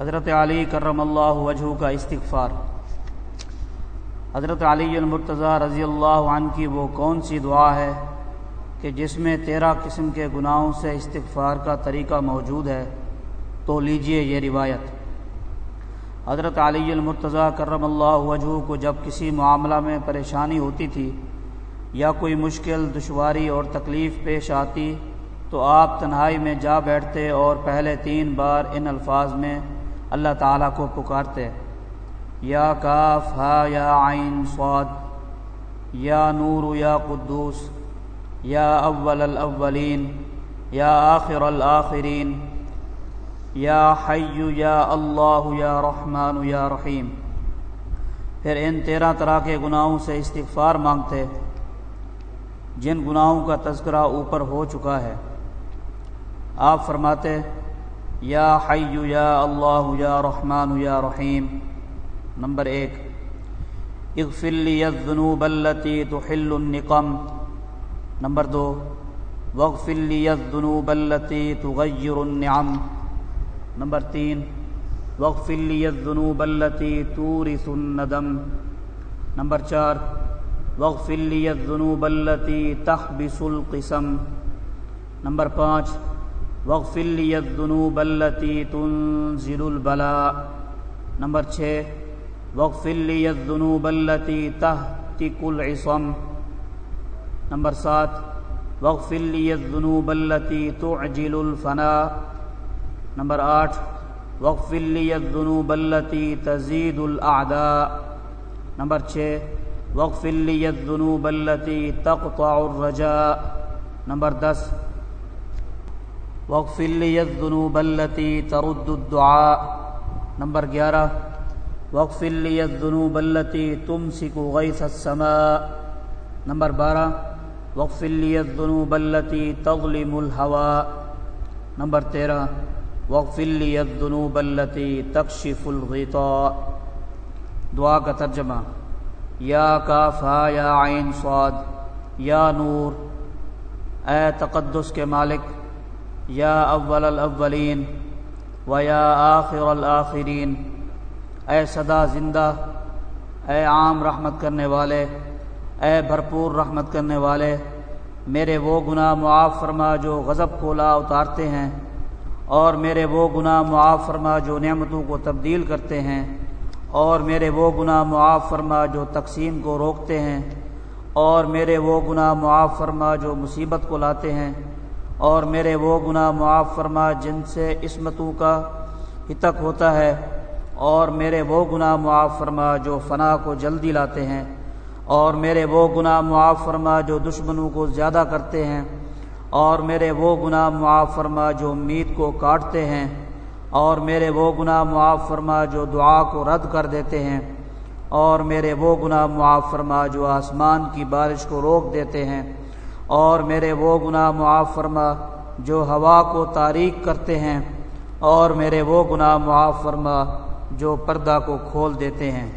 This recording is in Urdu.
حضرت علی کرم اللہ وجہ کا استغفار۔ حضرت علی المرتضیٰ رضی اللہ عنہ کی وہ کون سی دعا ہے کہ جس میں تیرہ قسم کے گناہوں سے استغفار کا طریقہ موجود ہے، تو لیجیے یہ روایت۔ حضرت علی المرتضیٰ کرم اللہ وجہ کو جب کسی معاملہ میں پریشانی ہوتی تھی یا کوئی مشکل، دشواری اور تکلیف پیش آتی، تو آپ تنہائی میں جا بیٹھتے اور پہلے تین بار ان الفاظ میں اللہ تعالیٰ کو پکارتے یا کاف ہا یا عین سعد یا نور یا قدوس، یا اول الاولین، یا آخر الآخرین یا حی یا اللہ یا رحمان یا رحیم۔ پھر ان تیرہ طرح کے گناہوں سے استغفار مانگتے، جن گناہوں کا تذکرہ اوپر ہو چکا ہے۔ آپ فرماتے یا حی یا اللہ یا رحمان یا رحیم نمبر ایک اغفر لی الذنوب التي تحل النقم نمبر دو وغفر لی الذنوب التي تغیر النعم نمبر تین وغفر لی الذنوب التي تورث الندم نمبر چار وغفر لی الذنوب التي تحبس القسم نمبر پانچ وغفر لی الذنوب التي تنزل البلاء. نمبر چھ وغفر لی الذنوب التي تهتك العصم. نمبر سات وغفر لی الذنوب التي تعجل الفناء نمبر آٹھ وغفر لی الذنوب التي تزيد الاعداء نمبر چھ وغفر لی الذنوب التي تقطع الرجاء. نمبر دس وغفر لی الذنوب التي ترد الدعاء. نمبر گیارہ وغفر لی الذنوب التي تمسك غيث السماء. نمبر بارہ وغفر لی الذنوب التي تظلم الهواء. نمبر تیرہ وغفر لی الذنوب التي تکشف الغطاء. دعا کا ترجمہ، یا کافا یا عین صاد، یا نور، اے تقدس کے مالک یا اول الاولین و یا آخر الآخرین اے صدا زندہ، اے عام رحمت کرنے والے، اے بھرپور رحمت کرنے والے، میرے وہ گناہ معاف فرما جو غضب کو لا اتارتے ہیں اور میرے وہ گناہ معاف فرما جو نعمتوں کو تبدیل کرتے ہیں اور میرے وہ گناہ معاف فرما جو تقسیم کو روکتے ہیں اور میرے وہ گناہ معاف فرما جو مصیبت کو لاتے ہیں اور میرے وہ گناہ معاف فرما جن سے عصمتوں کا ہتک ہوتا ہے، اور میرے وہ گناہ معاف فرما جو فنا کو جلدی لاتے ہیں، اور میرے وہ گناہ معاف فرما جو دشمنوں کو زیادہ کرتے ہیں، اور میرے وہ گناہ معاف فرما جو امید کو کاٹتے ہیں، اور میرے وہ گناہ معاف فرما جو دعا کو رد کر دیتے ہیں، اور میرے وہ گناہ معاف فرما جو آسمان کی بارش کو روک دیتے ہیں۔ اور میرے وہ گناہ معاف فرما جو ہوا کو تاریک کرتے ہیں، اور میرے وہ گناہ معاف فرما جو پردہ کو کھول دیتے ہیں۔